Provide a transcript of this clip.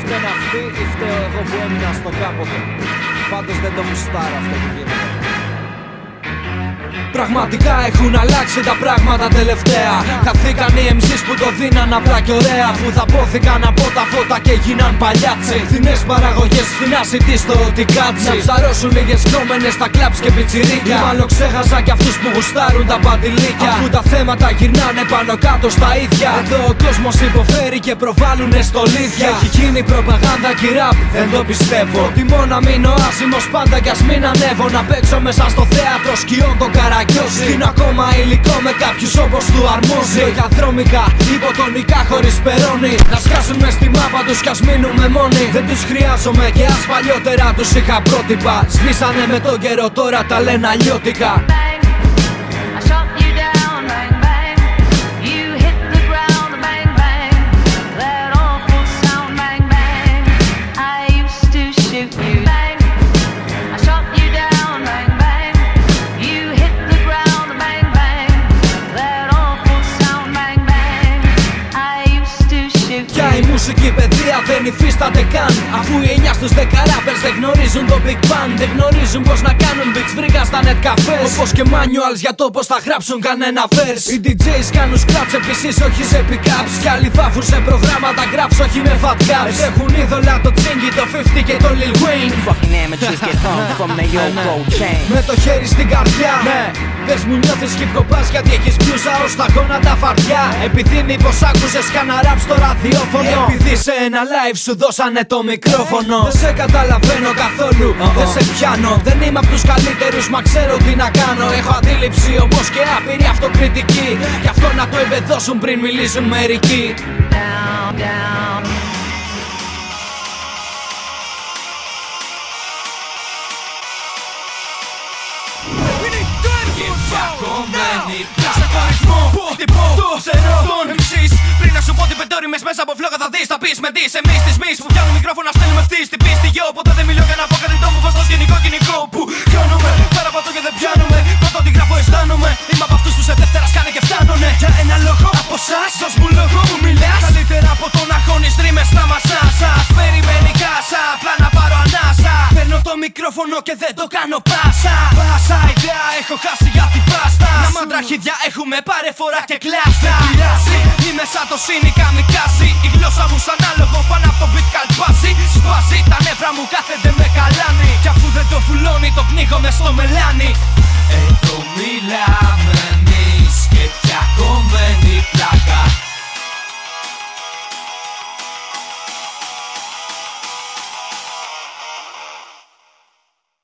φταίνε αυτοί ή φταίω εγώ που έμεινα στο κάποτε. Πάντως δεν το μουστάρω αυτό που γίνεται. Πραγματικά έχουν αλλάξει τα πράγματα τελευταία. Χαθήκαν οι MCs που το δίναν απλά και ωραία. Που θα πόθηκαν από τα φώτα και γίναν παλιάτσι. Φθηνές παραγωγές, φθηνά τι στο ότι κάτσει. Να ψαρώσουν λίγε κόμενε στα κλαμπς και πιτσιρίκια. Μάλλον ξέχασα κι αυτούς που γουστάρουν τα παντιλίκια. Αφού τα θέματα γυρνάνε πάνω κάτω στα ίδια. Εδώ ο κόσμος υποφέρει και προβάλλουνε στολίδια. Έχει γίνει προπαγάνδα και ραπ, δεν το πιστεύω. Ότι μόνο μείνω άσημος πάντα κι ας μην ανέβω. Να παίξω μέσα στο θέατρο σκιών το καράκι καραγκιόζι Είναι ακόμα υλικό με κάποιους όπως του αρμόζει Λόγια δρόμικα, υποτονικά χωρίς περώνει Να σκάσουν με στη μάπα τους κι ας μείνουμε μόνοι. Δεν τους χρειάζομαι και ας παλιότερα τους είχα πρότυπα. Σβήσανε με τον καιρό τώρα τα λένε αλλιώτικα μουσική. Παιδεία δεν υφίσταται καν. Αφού οι 9 στους 10 rappers δεν γνωρίζουν το Big Bang Δεν γνωρίζουν πως να κάνουν beats βρήκα στα net cafés Όπως και manuals για το πως θα γράψουν κανένα verse. Οι DJs κάνουν scratch επίσης όχι σε pickups. Κι άλλοι βάφουν σε προγράμματα γράψω όχι με fat caps. Έχουν είδωλα το Chingy, το 50 και το Lil Wayne. Fucking amateurs get hung from the old gold chain. Με το χέρι στην καρδιά. Ναι. Πες μου νιώθεις hip γιατί έχεις μπλούζα ως τα γόνατα φαρδιά. Επειδή μήπως άκουσες κανένα rap στο ραδιόφωνο. Επειδή σε ένα live σου δώσανε το μικρόφωνο. Δεν σε καταλαβαίνω καθόλου, δεν σε πιάνω. Δεν είμαι από τους καλύτερους μα ξέρω τι να κάνω. Έχω αντίληψη όμως και άπειρη αυτοκριτική. Γι' αυτό να το εμπεδώσουν πριν μιλήσουν μερικοί. Down, down. Πριν να σου πω τι πεντόριμες μέσα από φλόγα θα δεις Θα πεις με δεις. Εμείς τις μυς Που πιάνουν μικρόφωνα στέλνουμε ευθύς Την πίστη. Γιο Ποτέ δεν μιλώ για να πω κάτι το μου φως στο σκηνικό κοινικό Που πιάνουμε. Παραπατώ και δεν πιάνουμε Πρώτο τι γράφω αισθάνομαι. Είμαι από αυτούς που σε Δευτέρας κάνε και φτάνουνε. Για ένα λόγο από εσάς Δώσ' μου λόγο που μιλάς. Καλύτερα από το να χώνεις ρήμες να μασάς μικρόφωνο και δεν το κάνω. Πάσα Πάσα ιδέα έχω χάσει για την πάστα. Να μαντραχίδια έχουμε πάρε φορά και κλάστα. Είμαι σαν το σύνικα μικάσι Η γλώσσα μου σαν άλογο πάνω από το beat καλπάσει Σπάσει τα νεύρα μου κάθεται με καλάνι. Κι αφού δεν το φουλώνει το πνίγομαι στο μελάνι. Εδώ μιλάμε εμείς και